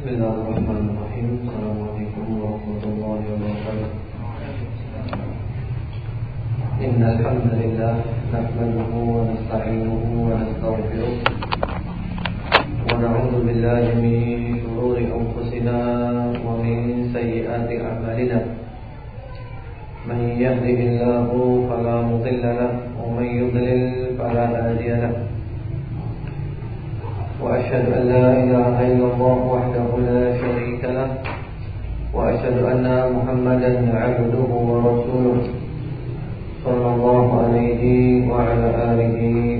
بسم الله الرحمن الرحيم السلام عليكم ورحمة الله وبركاته إن الحمد لله نحمده ونستعينه ونستغفره ونعوذ بالله من شرور أنفسنا ومن سيئات أعمالنا من يهده الله فلا مضل له ومن يضلل فلا هادي له وأشهد أن لا إله إلا الله وحده لا شريك له وأشهد أن محمدا عبده ورسوله صلى الله عليه وعلى آله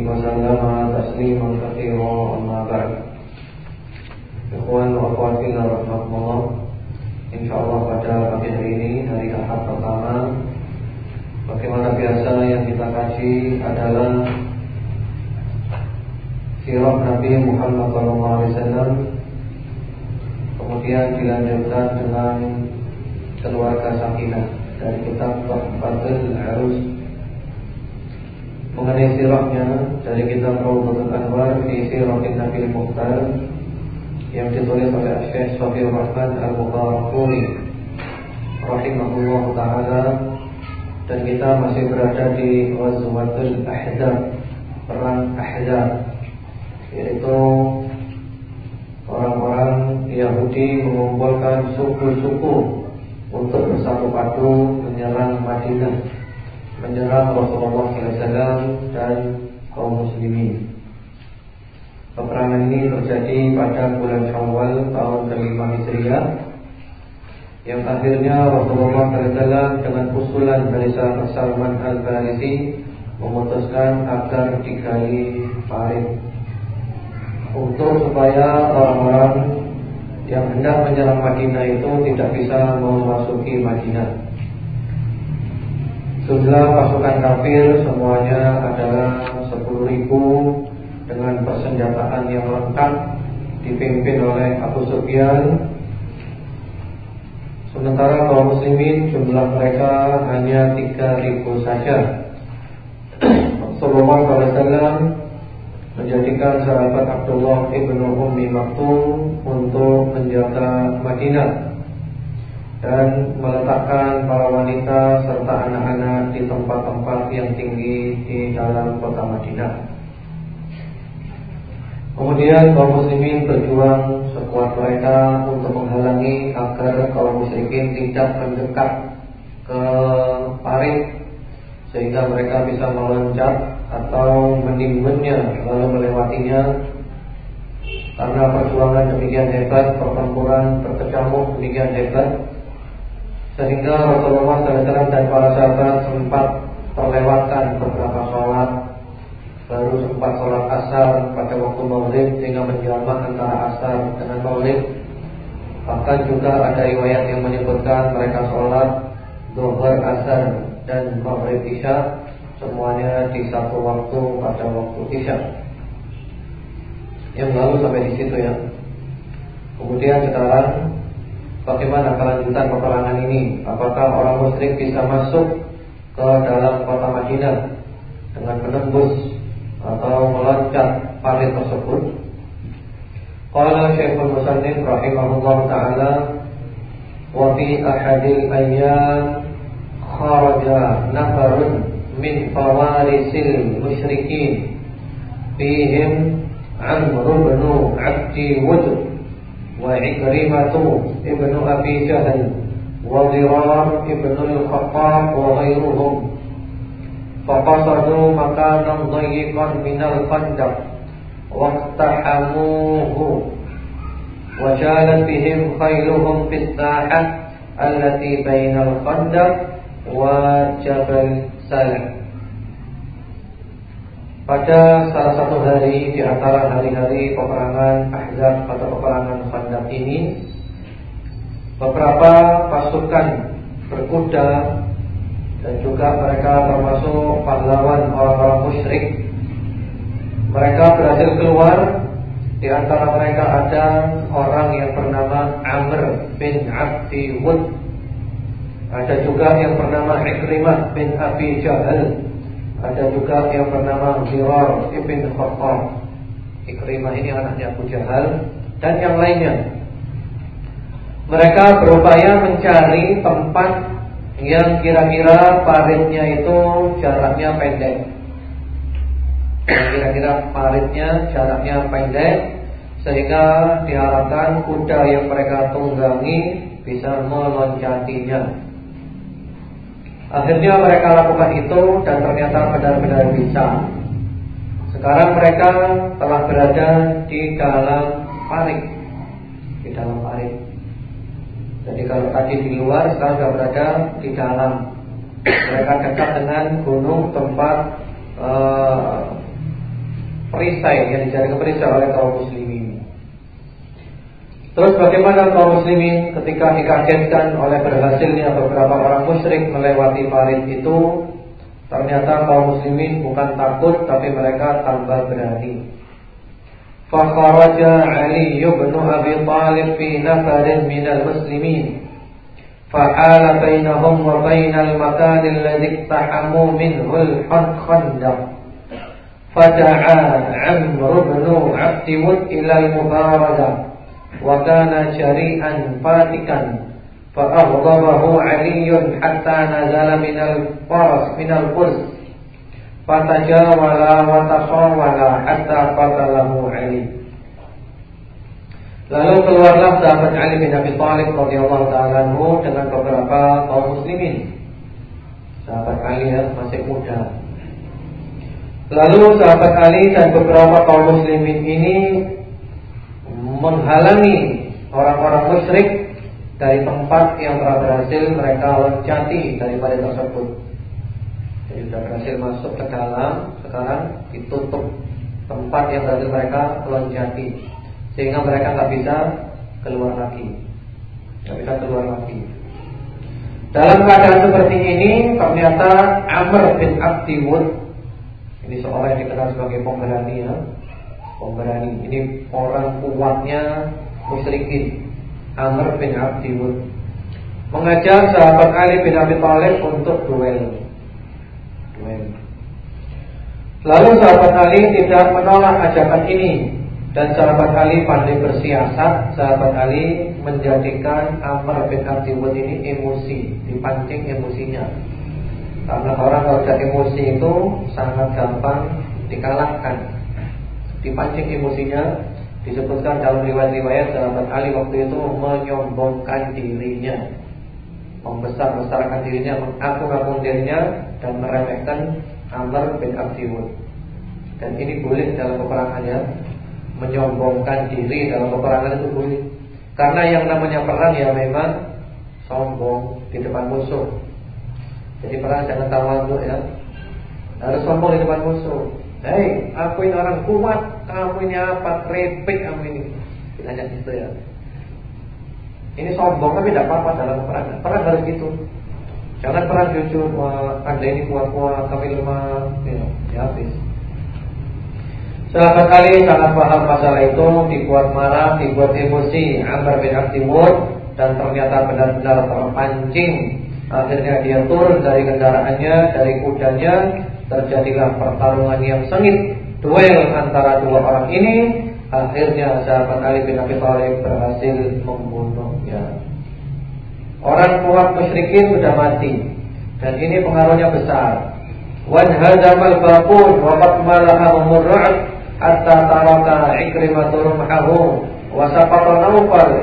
وسلم تسليما كثيرا أما بعد إخوان وأخواتي رحمكم الله Insya Allah pada pagi hari ini hari Ahad pertama Bagaimana biasa yang kita kaji adalah Sirah Nabi Muhammad SAW Kemudian dilanjutkan dengan keluarga Sakinah dari kitab Fadil Arus mengenai sirahnya dari kitab Rawdatul Anwar di Siratin Nabi Mukhtar yang ditulis oleh Syekh Sofir Rahman Al-Mubarakuri rahimahullah taala dan kita masih berada di Ghazwatul Ahzab perang Ahzab yaitu orang-orang Yahudi mengumpulkan suku-suku untuk bersatu padu menyerang Madinah menyerang Rasulullah SAW dan kaum muslimin. Peperangan ini terjadi pada bulan Syawal tahun kelima Hijriah yang akhirnya Rasulullah SAW dengan usulan dari Salman Al Farisi memutuskan agar digali parit untuk supaya orang-orang yang hendak menyerang Madinah itu tidak bisa memasuki Madinah. Jumlah pasukan kafir semuanya adalah 10 ribu dengan persenjataan yang lengkap dipimpin oleh Abu Sufyan. Sementara kaum muslimin jumlah mereka hanya 3 ribu saja. Rasulullah SAW menjadikan sahabat Abdullah ibnu Ummi Maktum untuk menjaga Madinah dan meletakkan para wanita serta anak-anak di tempat-tempat yang tinggi di dalam kota Madinah. Kemudian kaum muslimin berjuang sekuat mereka untuk menghalangi agar kaum musyrikin tidak mendekat ke parit sehingga mereka bisa meloncat atau menimbunnya lalu melewatinya. Karena perjuangan demikian hebat, pertempuran berkecamuk demikian hebat sehingga Rasulullah SAW dan para sahabat sempat terlewatkan beberapa sholat Baru sempat sholat asar pada waktu maghrib Sehingga menjamak antara asar dengan maghrib Bahkan juga ada riwayat yang menyebutkan mereka sholat Zuhur, asar dan maghrib isya Semuanya di satu waktu pada waktu isya Yang lalu sampai di situ ya Kemudian sekarang Bagaimana kelanjutan peperangan ini? Apakah orang musyrik bisa masuk ke dalam kota Madinah dengan menembus atau meloncat parit tersebut? Qala Syekhul Musannif rahimahullah taala wa fi ahadil ayyam kharaja nafarun min fawarisil musyrikin fihim Amr bin Abdi Wud وعكرمة ابن أبي جهل وضرار ابن الخطاب وغيرهم. فقصدوا مكانا ضيقا من الخندق واقتحموه. وجالت بهم خيلهم في الساحة التي بين الخندق وجبل Pada salah satu hari di antara hari-hari peperangan Ahzab atau peperangan Khandaq ini, beberapa pasukan berkuda dan juga mereka termasuk pahlawan orang-orang musyrik. Mereka berhasil keluar. Di antara mereka ada orang yang bernama Amr bin Abdi Wud ada juga yang bernama Ikrimah bin Abi Jahal ada juga yang bernama Hirar Ibn Khattab Ikrimah ini anaknya Abu Jahal Dan yang lainnya Mereka berupaya mencari tempat yang kira-kira paritnya itu jaraknya pendek. Kira-kira paritnya jaraknya pendek sehingga diharapkan kuda yang mereka tunggangi bisa meloncatinya. Akhirnya mereka lakukan itu dan ternyata benar-benar bisa. Sekarang mereka telah berada di dalam parit, di dalam parit. Jadi kalau tadi di luar, sekarang sudah berada di dalam. Mereka dekat dengan gunung tempat uh, perisai yang dijadikan perisai oleh kaum muslimin. Terus bagaimana kaum muslimin ketika dikagetkan oleh berhasilnya beberapa orang musyrik melewati parit itu? Ternyata kaum muslimin bukan takut tapi mereka tambah berani. Fakharaja Ali ibn Abi Talib fi nafarin minal muslimin. Fa'ala bainahum wa bainal makan alladhi iktahamu minhu al-khandaq. Fada'a Amr ibn Abdiwud ila al-mubaradah وكان شريئا فاتكا فأغضبه علي حتى نزل من الفرس من الفرس فتجاولا وتصاولا حتى قتله علي Lalu keluarlah sahabat Ali bin Abi Thalib radhiyallahu taala dengan beberapa kaum muslimin. Sahabat Ali ya, masih muda. Lalu sahabat Ali dan beberapa kaum muslimin ini menghalangi orang-orang musyrik dari tempat yang telah berhasil mereka loncati daripada tersebut. Jadi sudah berhasil masuk ke dalam, sekarang ditutup tempat yang berhasil mereka loncati, sehingga mereka nggak bisa keluar lagi, nggak bisa keluar lagi. Dalam keadaan seperti ini, ternyata Amr bin Abdiwud ini seorang yang dikenal sebagai pemberani ya, pemberani. Ini orang kuatnya musyrikin. Amr bin Abdiwud mengajak sahabat Ali bin Abi Thalib untuk duel. Duel. Lalu sahabat Ali tidak menolak ajakan ini dan sahabat Ali pandai bersiasat. Sahabat Ali menjadikan Amr bin Abdiwud ini emosi, dipancing emosinya. Karena orang kalau sudah emosi itu sangat gampang dikalahkan dipancing emosinya disebutkan dalam riwayat-riwayat sahabat Ali waktu itu menyombongkan dirinya membesar-besarkan dirinya mengaku-ngaku dirinya dan meremehkan Amr bin Abdiwud dan ini boleh dalam peperangannya menyombongkan diri dalam peperangan itu boleh. Karena yang namanya perang ya memang sombong di depan musuh. Jadi perang jangan tawaduk ya. Harus sombong di depan musuh Hei, aku ini orang kuat, kamu ini apa? Krepek kamu ini. Ditanya gitu ya. Ini sombong tapi tidak apa-apa dalam perang. Perang harus gitu. Jangan perang jujur, wah, anda ini kuat-kuat, kami lemah, ya, ya habis. Sahabat Ali sangat paham masalah itu, dibuat marah, dibuat emosi, Amr bin Abdimur, dan ternyata benar-benar terpancing. Akhirnya dia turun dari kendaraannya, dari kudanya, terjadilah pertarungan yang sengit duel antara dua orang ini akhirnya sahabat Ali bin Abi Thalib berhasil membunuhnya. Orang kuat musyrikin sudah mati dan ini pengaruhnya besar. Wan hadamal baqun wa qad malahum ar hatta taraka ikrimah rumhahu wa saqata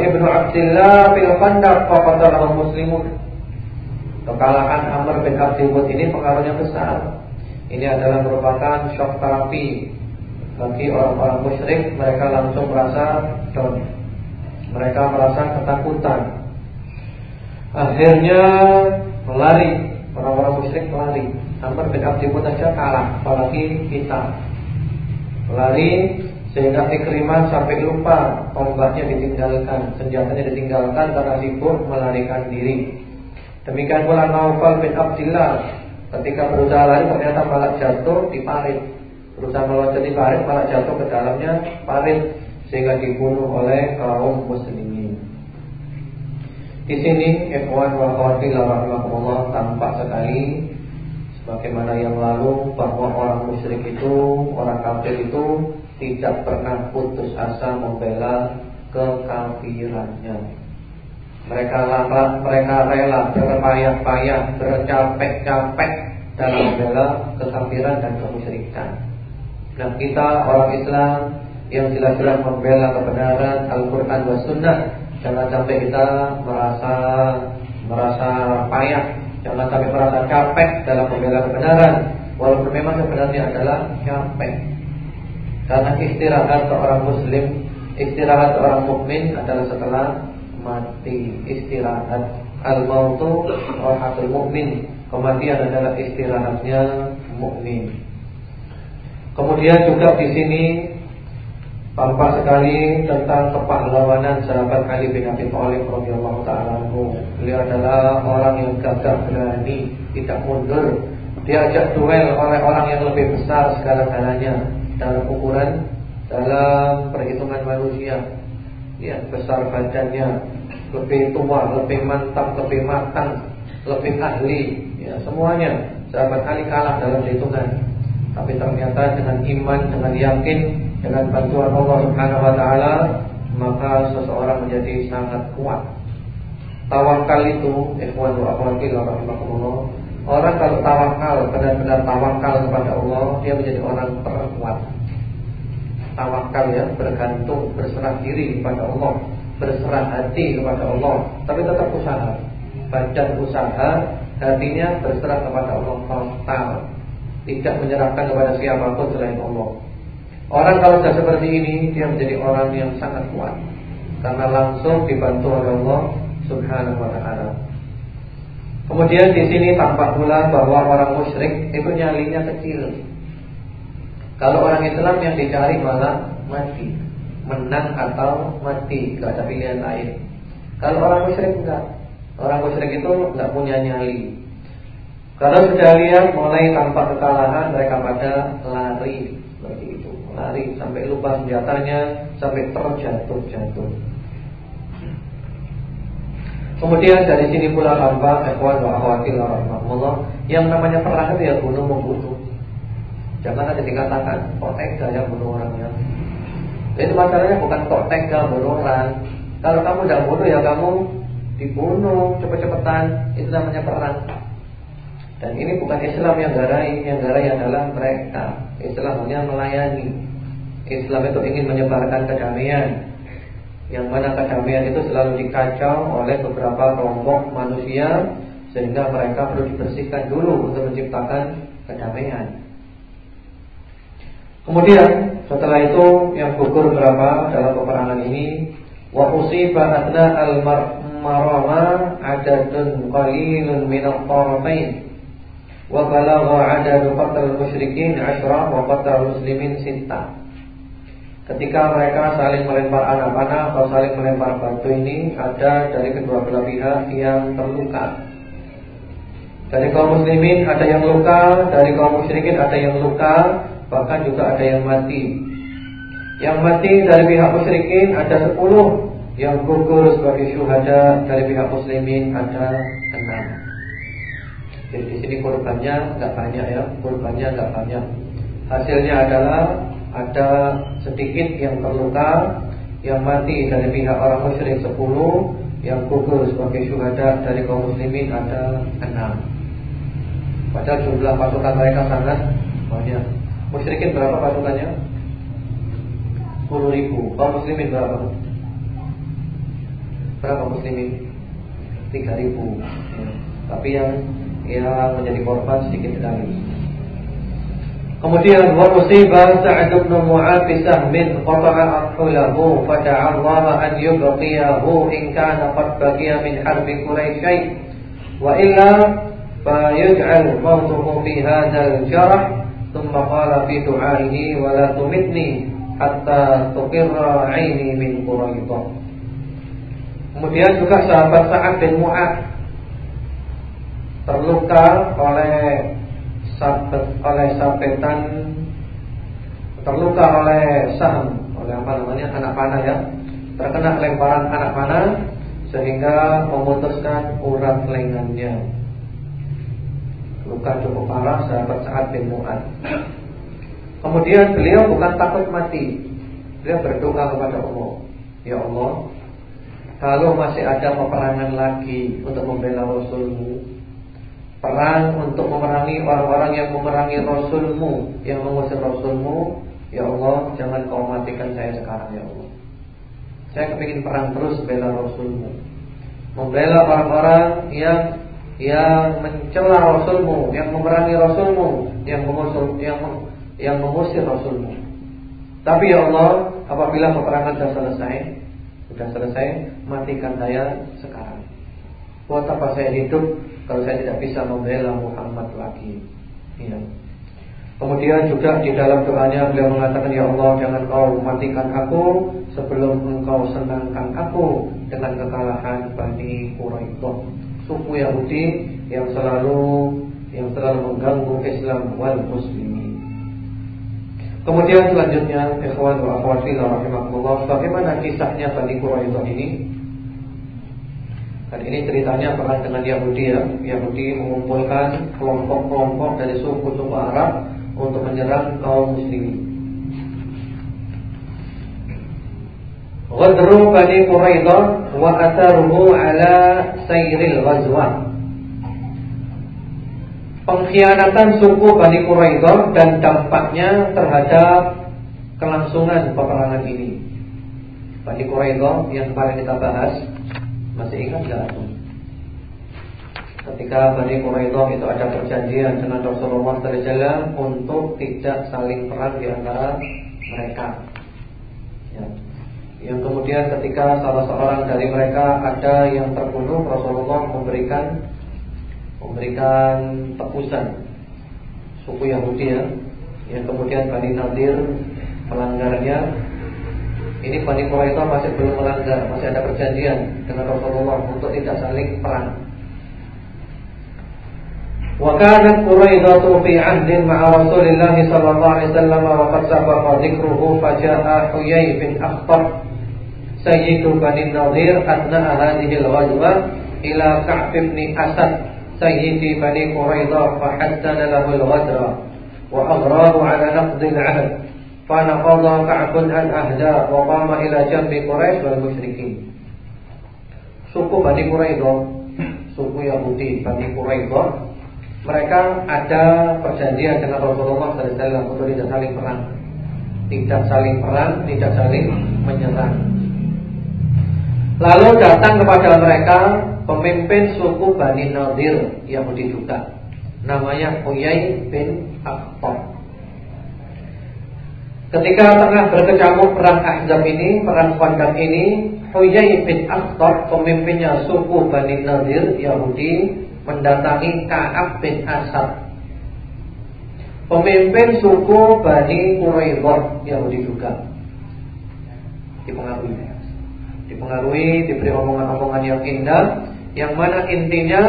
ibnu Abdullah fil Khandaq fa muslimun. Kekalahan Amr bin Abdul ini pengaruhnya besar ini adalah merupakan shock terapi bagi orang-orang musyrik. Mereka langsung merasa down. Mereka merasa ketakutan. Akhirnya melari. Orang-orang musyrik melari. Amr bin Abdul saja kalah, apalagi kita. Melari sehingga Ikrimah sampai lupa tombaknya ditinggalkan, senjatanya ditinggalkan karena sibuk melarikan diri. Demikian pula Naufal bin Abdullah Ketika berusaha lari ternyata malah jatuh di parit. Berusaha meloncat di parit malah jatuh ke dalamnya parit sehingga dibunuh oleh kaum muslimin. Di sini ikhwan wa akhwati rahimakumullah tampak sekali sebagaimana yang lalu bahwa orang musyrik itu, orang kafir itu tidak pernah putus asa membela kekafirannya. Mereka lama, mereka rela berpayah-payah, bercapek-capek dalam membela kekafiran dan kemusyrikan. Nah kita orang Islam yang jelas-jelas membela kebenaran Al-Quran dan Sunnah, jangan sampai kita merasa merasa payah, jangan sampai merasa capek dalam membela kebenaran, walaupun memang sebenarnya adalah capek. Karena istirahat seorang Muslim, istirahat seorang mukmin adalah setelah mati istirahat. Al-mautu rahatul mukmin kematian adalah istirahatnya mukmin kemudian juga di sini tampak sekali tentang kepahlawanan sahabat Ali bin Abi Thalib radhiyallahu taala beliau adalah orang yang gagah berani tidak mundur. Diajak duel oleh orang yang lebih besar segala-galanya dalam ukuran dalam perhitungan manusia. Ya besar badannya lebih tua, lebih mantap, lebih matang, lebih ahli, ya semuanya. Sahabat Ali kalah dalam hitungan. Tapi ternyata dengan iman, dengan yakin, dengan bantuan Allah Subhanahu wa taala, maka seseorang menjadi sangat kuat. Tawakal itu, ikhwan wa akhwati rahimahullah. Orang kalau tawakal, benar-benar tawakal kepada Allah, dia menjadi orang terkuat. Tawakal ya, bergantung, berserah diri kepada Allah berserah hati kepada Allah, tapi tetap usaha. Badan usaha, hatinya berserah kepada Allah total. Tidak menyerahkan kepada siapa pun selain Allah. Orang kalau sudah seperti ini, dia menjadi orang yang sangat kuat. Karena langsung dibantu oleh Allah Subhanahu wa taala. Kemudian di sini tampak pula bahwa orang musyrik itu nyalinya kecil. Kalau orang Islam yang dicari malah mati menang atau mati, gak ada pilihan lain. Kalau orang musyrik enggak, orang musyrik itu enggak punya nyali. Kalau sudah lihat mulai tampak kekalahan mereka pada lari seperti itu, lari sampai lupa senjatanya, sampai terjatuh-jatuh. Kemudian dari sini pula tampak ikhwan wa akhwati yang namanya perang itu ya bunuh membunuh. Jangan ada dikatakan kok tega yang bunuh orangnya. Itu masalahnya bukan kok tega bunuh. Kalau kamu tidak bunuh ya kamu dibunuh cepet-cepetan. Itu namanya perang. Dan ini bukan Islam yang garai, yang garai adalah mereka. Islam hanya melayani. Islam itu ingin menyebarkan kedamaian. Yang mana kedamaian itu selalu dikacau oleh beberapa kelompok manusia sehingga mereka perlu dibersihkan dulu untuk menciptakan kedamaian. Kemudian setelah itu yang gugur berapa dalam peperangan ini? Wa usiba adna al-marama adadun qalilun min al-tarafain. Wa balagha adadu qatl musyrikin asyra wa qatl muslimin sittah. Ketika mereka saling melempar anak panah atau saling melempar batu ini ada dari kedua belah pihak yang terluka. Dari kaum muslimin ada yang luka, dari kaum musyrikin ada yang luka, Bahkan juga ada yang mati. Yang mati dari pihak musyrikin ada sepuluh. Yang gugur sebagai syuhada dari pihak muslimin ada enam. Jadi di sini korbannya nggak banyak ya. Korbannya nggak banyak. Hasilnya adalah ada sedikit yang terluka Yang mati dari pihak orang musyrik sepuluh Yang gugur sebagai syuhada dari kaum muslimin ada enam. Padahal jumlah pasukan mereka sangat banyak Musyrikin berapa pasukannya? 10 ribu Kaum muslimin berapa? Berapa muslimin? 3 ribu ya. Tapi yang yang menjadi korban sedikit sekali Kemudian wa musibah Sa'ad bin Mu'ad bi sahmin qata'a aqlahu fa Allah an yubqiyahu in kana qad baqiya min harbi Quraisy wa illa fa yuj'al mawtuhu fi hadzal jarh thumma fi du'aihi wa la tumitni hatta tuqirra 'aini min quraidah. Kemudian juga sahabat Sa'ad bin Mu'ad terluka oleh sabet, oleh sabetan terluka oleh saham oleh apa namanya anak panah ya terkena lemparan anak panah sehingga memutuskan urat lengannya luka cukup parah sahabat Sa'ad bin. Kemudian beliau bukan takut mati. Beliau berdoa kepada Allah. Ya Allah, kalau masih ada peperangan lagi untuk membela Rasulmu Perang untuk memerangi orang-orang yang memerangi Rasulmu Yang mengusir Rasulmu Ya Allah jangan kau matikan saya sekarang ya Allah Saya kepingin perang terus bela Rasulmu Membela orang-orang yang yang mencela Rasulmu, yang memerangi Rasulmu, yang mengusir, yang, yang mengusir Rasulmu. Tapi ya Allah, apabila peperangan sudah selesai, sudah selesai, matikan saya sekarang. Buat apa saya hidup kalau saya tidak bisa membela Muhammad lagi? Ya. Kemudian juga di dalam doanya beliau mengatakan Ya Allah jangan kau matikan aku Sebelum engkau senangkan aku Dengan kekalahan Bani Quraidah Suku Yahudi yang selalu Yang selalu mengganggu Islam wal muslimin. Kemudian selanjutnya Ikhwan wa akhwati rahimahullah Bagaimana kisahnya Bani Quraidah ini? Dan ini ceritanya pernah dengan Yahudi ya. Yahudi mengumpulkan kelompok-kelompok dari suku-suku Arab untuk menyerang kaum muslimin. Ghadru Bani Quraidah wa atharuhu ala sayril ghazwah. Pengkhianatan suku Bani Quraidah dan dampaknya terhadap kelangsungan peperangan ini. Bani Quraidah yang kemarin kita bahas masih ingat enggak? ketika Bani Quraidah itu ada perjanjian dengan Rasulullah SAW untuk tidak saling perang di antara mereka Ya. Yang kemudian ketika salah seorang dari mereka ada yang terbunuh, Rasulullah memberikan memberikan tebusan suku Yahudi ya. Yang kemudian Bani Nadir melanggarnya. Ini Bani Quraidah masih belum melanggar, masih ada perjanjian dengan Rasulullah untuk tidak saling perang. وكانت قريضة في عهد مع رسول الله صلى الله عليه وسلم وقد سبق ذكره فجاء حيي بن أخطب sayyidu bani nadir adna hadhihi wajwa ila ka'b ibn asad sayyidi bani quraidah Fahaddana lahul lahu wa agrahu ala nafzil ahad Fanafadha fa naqadha an ahda wa qama ila jambi quraish wal musyrikin suku bani quraidah suku Yahudi bani quraidah mereka ada perjanjian dengan Rasulullah SAW untuk tidak saling perang, tidak saling perang, tidak saling menyerang. Lalu datang kepada mereka pemimpin suku Bani Nadir Yahudi juga, namanya Uyai bin Akhtab. Ketika tengah berkecamuk perang Ahzab ini, perang Khandaq ini, Huyai bin Akhtab, pemimpinnya suku Bani Nadir Yahudi, mendatangi Ka'ab bin Asad. Pemimpin suku Bani Quraidah Yahudi juga. Dipengaruhi Dipengaruhi, diberi omongan-omongan yang indah Yang mana intinya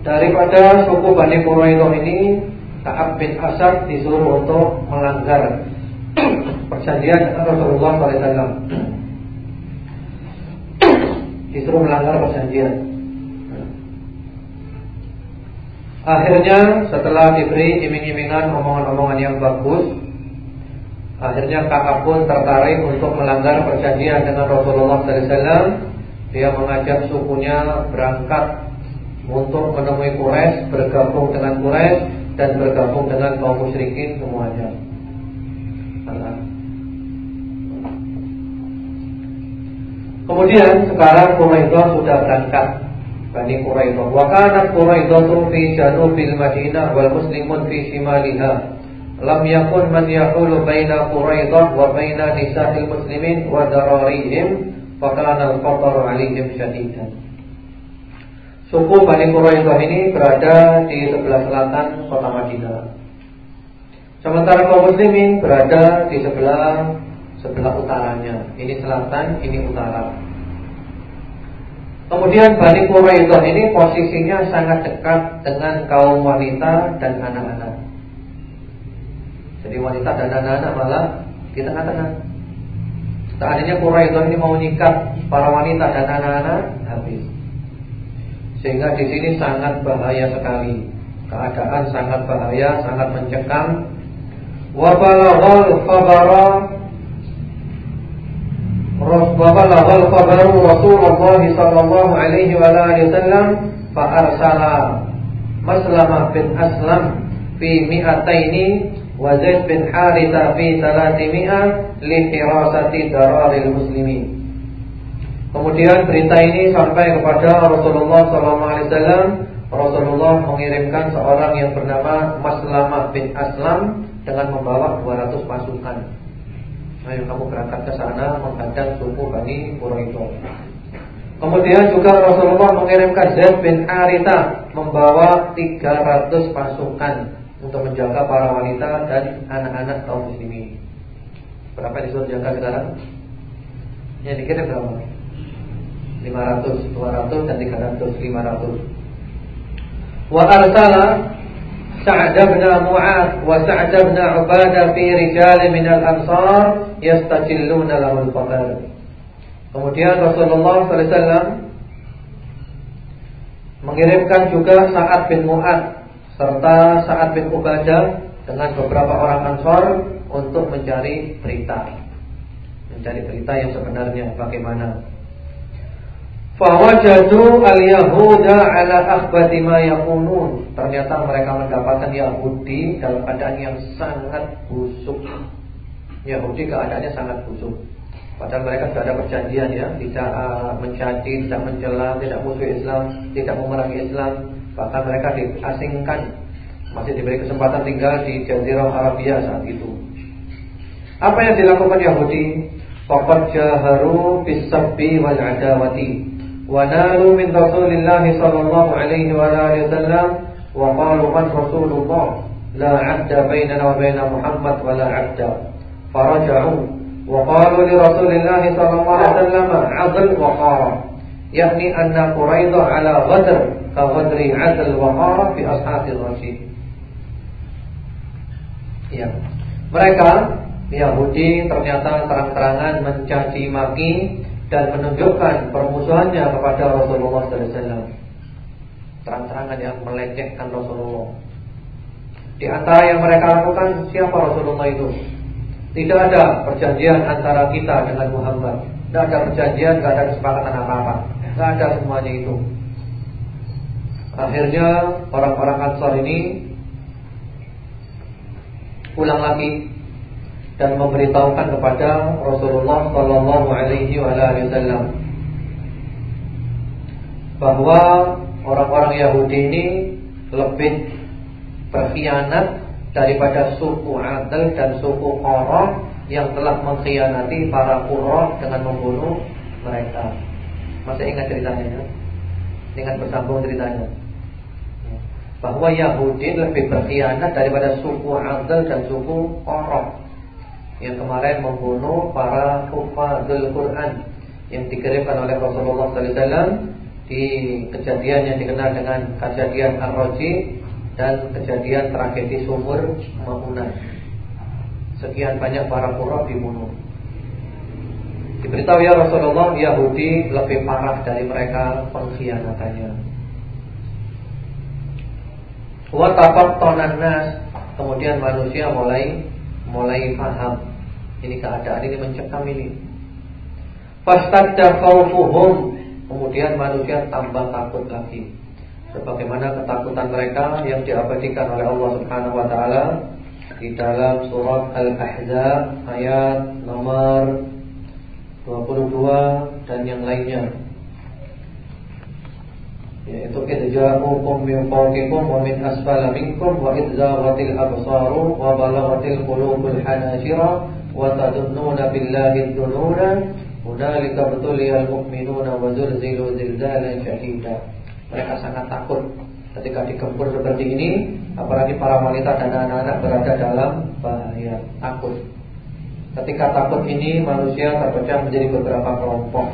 Daripada suku Bani Quraidah ini Ka'ab bin Asad disuruh untuk melanggar Perjanjian dengan Rasulullah SAW Disuruh melanggar perjanjian. Akhirnya setelah diberi iming-imingan omongan-omongan yang bagus Akhirnya kakak pun tertarik untuk melanggar perjanjian dengan Rasulullah SAW Dia mengajak sukunya berangkat untuk menemui Quraisy, bergabung dengan Quraisy dan bergabung dengan kaum musyrikin semuanya. Kemudian sekarang Quraisy sudah berangkat. Bani Quraidah wa kanat Quraidah fi janubil Madinah wal muslimun fi shimaliha lam yakun man yahulu baina Quraidah wa baina nisa'il muslimin wa dararihim fa kana al-khatar 'alaihim syadidan Suku Bani Quraidah ini berada di sebelah selatan kota Madinah Sementara kaum muslimin berada di sebelah sebelah utaranya. Ini selatan, ini utara. Kemudian Bani Quraidah ini posisinya sangat dekat dengan kaum wanita dan anak-anak. Jadi wanita dan anak-anak malah di tengah-tengah. Seandainya Quraidah ini mau nyikat para wanita dan anak-anak habis. Sehingga di sini sangat bahaya sekali. Keadaan sangat bahaya, sangat mencekam. Wa balaghal khabara Rasulullah khabaru Rasulullah sallallahu alaihi wa alihi wasallam fa arsala Maslamah bin Aslam fi mi'ataini wa bin Haritha fi 300 li firasati dararil muslimin. Kemudian berita ini sampai kepada Rasulullah SAW. Rasulullah mengirimkan seorang yang bernama Maslamah bin Aslam dengan membawa 200 pasukan. Ayo kamu berangkat ke sana menghadang suku Bani Quraisy. Kemudian juga Rasulullah mengirimkan Zaid bin Haritha membawa 300 pasukan untuk menjaga para wanita dan anak-anak kaum muslimin. Berapa disuruh jaga sekarang? Yang dikirim berapa? 500, 200 dan 300, 500. Wa arsala Sa'd bin Mu'ad wa Sa'd bin Ubadah fi rijal min al-ansar yastajilluna lahul faqar. Kemudian Rasulullah SAW mengirimkan juga Sa'ad bin Mu'ad serta Sa'ad bin Ubadah dengan beberapa orang Ansar untuk mencari berita. Mencari berita yang sebenarnya bagaimana Fawajadu al-Yahuda ala akhbati ma yakunun. Ternyata mereka mendapatkan Yahudi dalam keadaan yang sangat busuk. Yahudi keadaannya sangat busuk. Padahal mereka sudah ada perjanjian ya, tidak uh, mencaci, tidak mencela, tidak musuh Islam, tidak memerangi Islam, maka mereka diasingkan. Masih diberi kesempatan tinggal di Jazirah Arabia saat itu. Apa yang dilakukan Yahudi? Fakat jaharu bisabbi wal adawati. Wanalu min Rasulillahi sallallahu alaihi wa alaihi wasallam Wa qalu man Rasulullah La adda bainana wa bainan Muhammad wa la adda. Faraja'u Wa qalu li Rasulillahi sallallahu alaihi wa sallam Azal wa qara yakni anna Quraidah ala ghadr ka ghadri adl wa qara fi ashabil rasyid Ya. Mereka Yahudi ternyata terang-terangan mencaci maki dan menunjukkan permusuhannya kepada Rasulullah saw. Terang-terangan yang melecehkan Rasulullah. Di antara yang mereka lakukan siapa Rasulullah itu? Tidak ada perjanjian antara kita dengan Muhammad. Tidak ada perjanjian, tidak ada kesepakatan apa-apa. Tidak ada semuanya itu. Akhirnya orang-orang Ansar ini pulang lagi dan memberitahukan kepada Rasulullah Shallallahu Alaihi Wasallam bahwa orang-orang Yahudi ini lebih berkhianat daripada suku Adil dan suku Qurra yang telah mengkhianati para Qurra dengan membunuh mereka. Masih ingat ceritanya ya? Ingat bersambung ceritanya bahwa Yahudi lebih berkhianat daripada suku Adil dan suku Qurra yang kemarin membunuh para hufazul Quran yang dikirimkan oleh Rasulullah SAW di kejadian yang dikenal dengan kejadian Ar-Raji dan kejadian tragedi sumur Maunah. Sekian banyak para qurra dibunuh. Diberitahu ya Rasulullah Yahudi lebih parah dari mereka pengkhianatannya. Tafattonan nas kemudian manusia mulai mulai paham ini keadaan ini mencekam ini. Fastadda khawfuhum. Kemudian manusia tambah takut lagi. Sebagaimana ketakutan mereka yang diabadikan oleh Allah Subhanahu wa taala di dalam surat Al-Ahzab ayat nomor 22 dan yang lainnya. Yaitu idja'ukum min fawqikum wa min asfala minkum wa idzaghatil absaru wa balaghatil qulubul hanashira wa tadunnuna billahi dununa hunalika butuliyal mu'minuna wa zulzilu zilzalan syadida mereka sangat takut ketika digempur seperti ini apalagi para wanita dan anak-anak berada dalam bahaya takut ketika takut ini manusia terpecah menjadi beberapa kelompok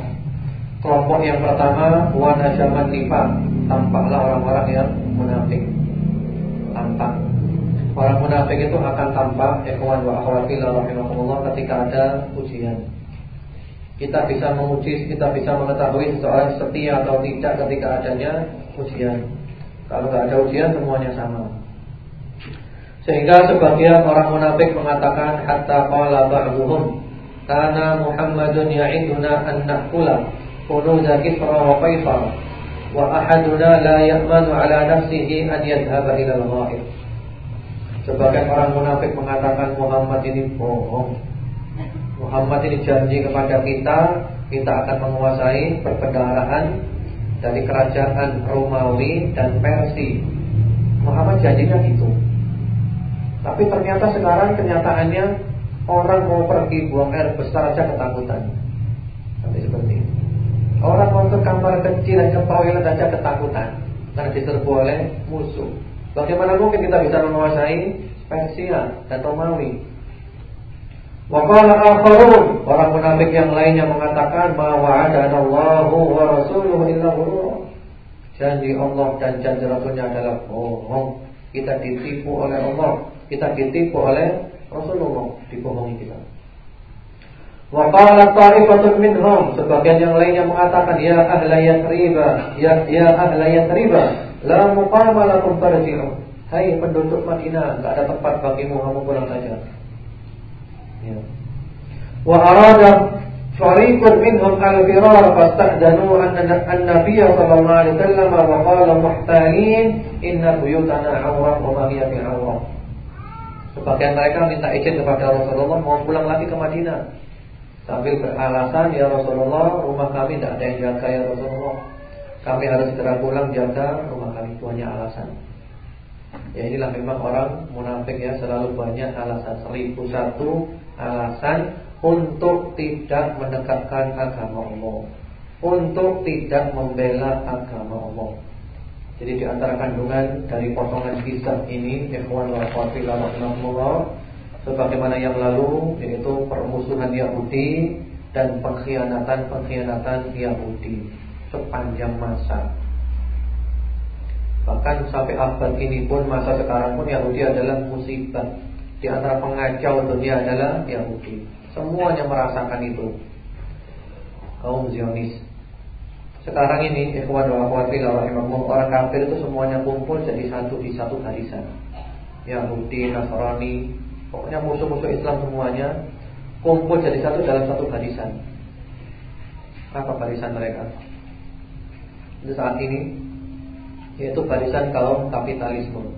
kelompok yang pertama wana zaman nifaq tampaklah orang-orang yang munafik tampak Orang munafik itu akan tampak ikhwan wa akhwati rahimakumullah ketika ada ujian. Kita bisa menguji, kita bisa mengetahui seseorang setia atau tidak ketika adanya ujian. Kalau tidak ada ujian semuanya sama. Sehingga sebagian orang munafik mengatakan hatta qala ba'dhum Karena Muhammadun ya'iduna an na'kula kunuza kisra wa qaisar wa ahaduna la ya'manu ala nafsihi an yadhhaba ila al-ghaib. Sebagian orang munafik mengatakan Muhammad ini bohong. Muhammad ini janji kepada kita, kita akan menguasai perbendaharaan dari kerajaan Romawi dan Persia. Muhammad janjinya gitu. Tapi ternyata sekarang kenyataannya orang mau pergi buang air besar saja ketakutan. Sampai seperti itu. Orang mau ke kamar kecil ke toilet saja ketakutan karena diserbu oleh musuh. Bagaimana mungkin kita bisa menguasai Persia dan Romawi? Waqala akharun Orang munafik yang lainnya mengatakan bahwa ada Allahu wa rasuluhu illa. Janji Allah dan janji Rasulnya adalah bohong. Kita ditipu oleh Allah, kita ditipu oleh Rasulullah, dibohongi kita. Wa qala ta'ifatun minhum, sebagian yang lainnya mengatakan ya ahla Yathriba, ya ya ahla Yathriba, la muqama lakum farji'u. Hai penduduk Madinah, enggak ada tempat bagimu, kamu pulang saja. Ya. Wa arada fariqun minhum al-firar fasta'danu an-nabiy sallallahu alaihi wasallam wa qala muhtalin inna buyutana awrah wa ma hiya. Sebagian mereka minta izin kepada Rasulullah mau pulang lagi ke Madinah. Sambil beralasan ya Rasulullah rumah kami tidak ada yang jaga ya Rasulullah. Kami harus segera pulang jaga rumah kami itu hanya alasan. Ya inilah memang orang munafik ya selalu banyak alasan seribu satu alasan untuk tidak mendekatkan agama Allah, untuk tidak membela agama Allah. Jadi di antara kandungan dari potongan kisah ini ikhwan wa akhwat sebagaimana yang lalu yaitu permusuhan Yahudi dan pengkhianatan-pengkhianatan Yahudi sepanjang masa. Bahkan sampai abad ini pun masa sekarang pun Yahudi adalah musibah. Di antara pengacau dunia adalah Yahudi. Semuanya merasakan itu. Kaum Zionis. Sekarang ini ikhwan wa akhwat orang kafir itu semuanya kumpul jadi satu di satu barisan. Yahudi, Nasrani, pokoknya musuh-musuh Islam semuanya kumpul jadi satu dalam satu barisan. Apa barisan mereka? Di saat ini yaitu barisan kaum kapitalisme.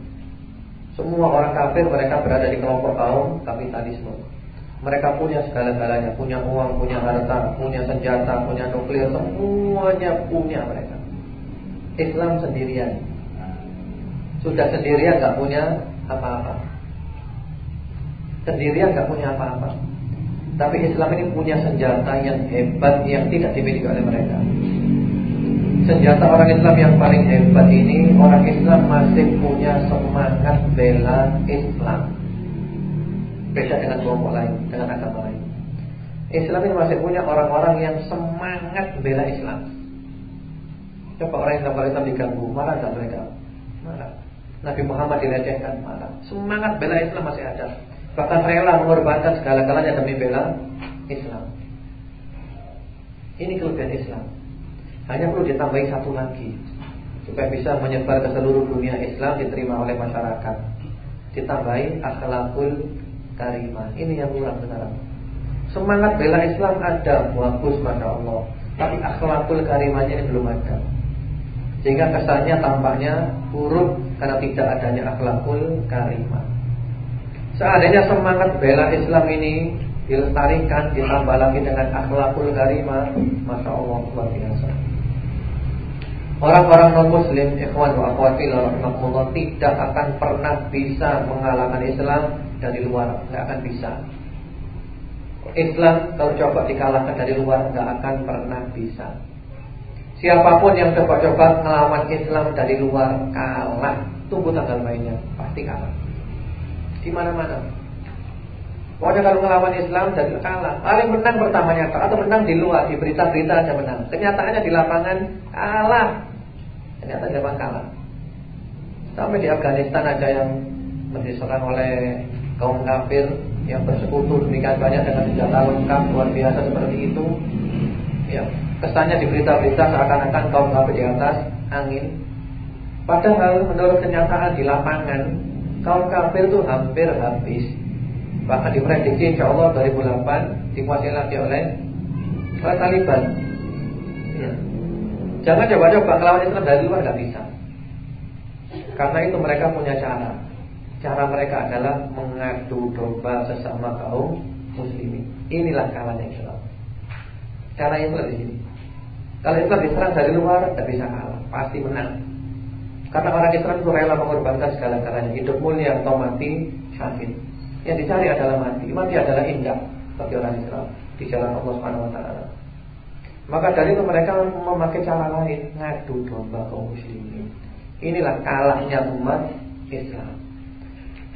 Semua orang kafir mereka berada di kelompok kaum kapitalisme. Mereka punya segala-galanya, punya uang, punya harta, punya senjata, punya nuklir, semuanya punya mereka. Islam sendirian. Sudah sendirian nggak punya apa-apa. Sendirian nggak punya apa-apa. Tapi Islam ini punya senjata yang hebat yang tidak dimiliki oleh mereka. Senjata orang Islam yang paling hebat ini Orang Islam masih punya semangat bela Islam Beda dengan kelompok lain Dengan agama lain. Islam ini masih punya orang-orang yang semangat bela Islam. Coba orang yang Islam diganggu Marah tak mereka? Marah. Nabi Muhammad dilecehkan Marah. Semangat bela Islam masih ada. Bahkan rela mengorbankan segala-galanya demi bela Islam. Ini kelebihan Islam. Hanya perlu ditambahi satu lagi supaya bisa menyebar ke seluruh dunia Islam diterima oleh masyarakat. Ditambahi akhlakul karimah. Ini yang kurang sekarang. Semangat bela Islam ada, bagus masya Allah. Tapi akhlakul karimahnya ini belum ada. Sehingga kesannya tampaknya buruk karena tidak adanya akhlakul karimah. Seandainya semangat bela Islam ini dilestarikan ditambah lagi dengan akhlakul karimah, masya Allah luar biasa. Orang-orang non-muslim Ikhwan wa akhwati Tidak akan pernah bisa mengalahkan Islam dari luar Tidak akan bisa. Islam kalau coba dikalahkan dari luar Tidak akan pernah bisa. Siapa pun yang coba-coba ngelawan Islam dari luar Kalah. Tunggu tanggal mainnya Pasti kalah. Di mana-mana. Pokoknya kalau ngelawan Islam dari kalah Paling menang pertamanya Atau menang di luar Di berita-berita aja menang. Kenyataannya di lapangan kalah. Ternyata Jepang kalah. Sampai di Afghanistan ada yang diserang oleh kaum kafir yang bersekutu demikian banyak dengan senjata lengkap luar biasa seperti itu. Ya, kesannya di berita-berita seakan-akan kaum kafir di atas angin. Padahal menurut kenyataan di lapangan kaum kafir itu hampir habis. Bahkan diprediksi insya Allah 2008 dikuasai lagi oleh Taliban. Ya. Jangan coba-coba melawan Islam dari luar nggak bisa. Karena itu mereka punya cara. Cara mereka adalah mengadu domba sesama kaum muslimin. Inilah kalahnya Islam. Cara Islam di sini. Kalau Islam diserang dari luar, tidak bisa kalah, pasti menang. Karena orang Islam itu rela mengorbankan segala-galanya, hidup mulia atau mati syahid. Yang dicari adalah mati. Mati adalah indah bagi orang Islam di jalan Allah Subhanahu wa taala. Maka dari itu mereka memakai cara lain, ngadu domba kaum muslimin. Inilah kalahnya umat Islam.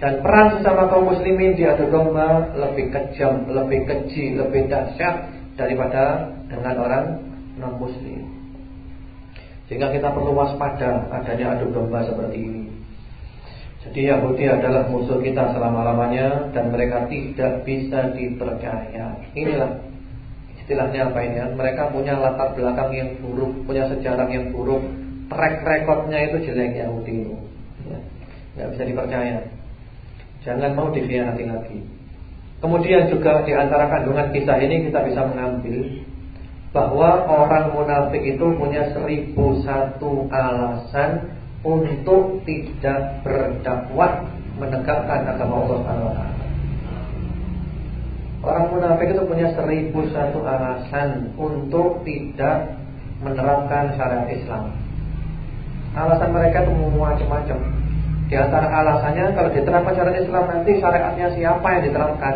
Dan perang sesama kaum muslimin di adu domba lebih kejam, lebih keji, lebih dahsyat daripada dengan orang non muslim. Sehingga kita perlu waspada adanya adu domba seperti ini. Jadi Yahudi adalah musuh kita selama-lamanya dan mereka tidak bisa dipercaya. Inilah istilahnya apa ini? Mereka punya latar belakang yang buruk, punya sejarah yang buruk, track recordnya itu jelek Yahudi itu. Ya, nggak bisa dipercaya. Jangan mau dikhianati lagi. Kemudian juga di antara kandungan kisah ini kita bisa mengambil bahwa orang munafik itu punya seribu satu alasan untuk tidak berdakwah menegakkan agama Allah taala. Orang munafik itu punya seribu satu alasan untuk tidak menerapkan syariat Islam. Alasan mereka itu macam-macam. Di antara alasannya kalau diterapkan syariat Islam nanti syariatnya siapa yang diterapkan?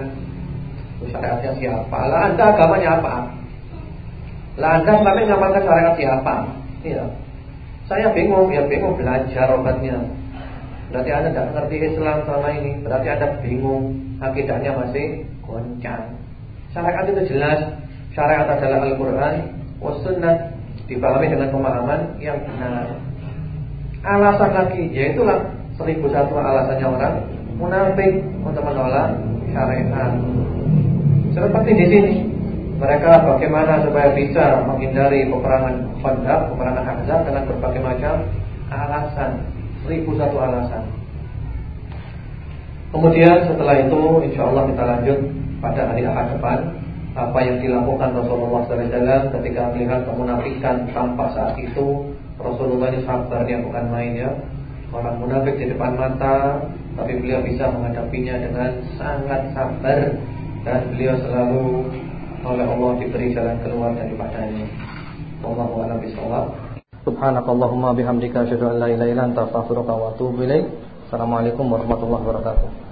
Syariatnya siapa? Lah Anda agamanya apa? Lah Anda selama ngamalkan syariat siapa? Iya. Saya bingung, ya bingung belajar obatnya. Berarti Anda tidak mengerti Islam selama ini. Berarti Anda bingung, akidahnya masih goncang. Syariat itu jelas. Syariat adalah Al-Quran, Sunnah dipahami dengan pemahaman yang benar. Alasan lagi, yaitulah seribu satu alasannya orang munafik untuk menolak syariat. Seperti di sini, mereka bagaimana supaya bisa menghindari peperangan Khandaq, peperangan Ahzab dengan berbagai macam alasan, seribu satu alasan. Kemudian setelah itu, insya Allah kita lanjut pada hari Ahad depan apa yang dilakukan Rasulullah SAW ketika melihat kemunafikan tampak saat itu Rasulullah ini sabarnya bukan main ya Orang munafik di depan mata Tapi beliau bisa menghadapinya dengan sangat sabar Dan beliau selalu oleh Allah diberi jalan keluar daripadanya. Wallahu a'lam bishawab. Subhanakallahumma bihamdika asyhadu an la ilaha illa anta astaghfiruka wa atubu ilaik. Assalamualaikum warahmatullahi wabarakatuh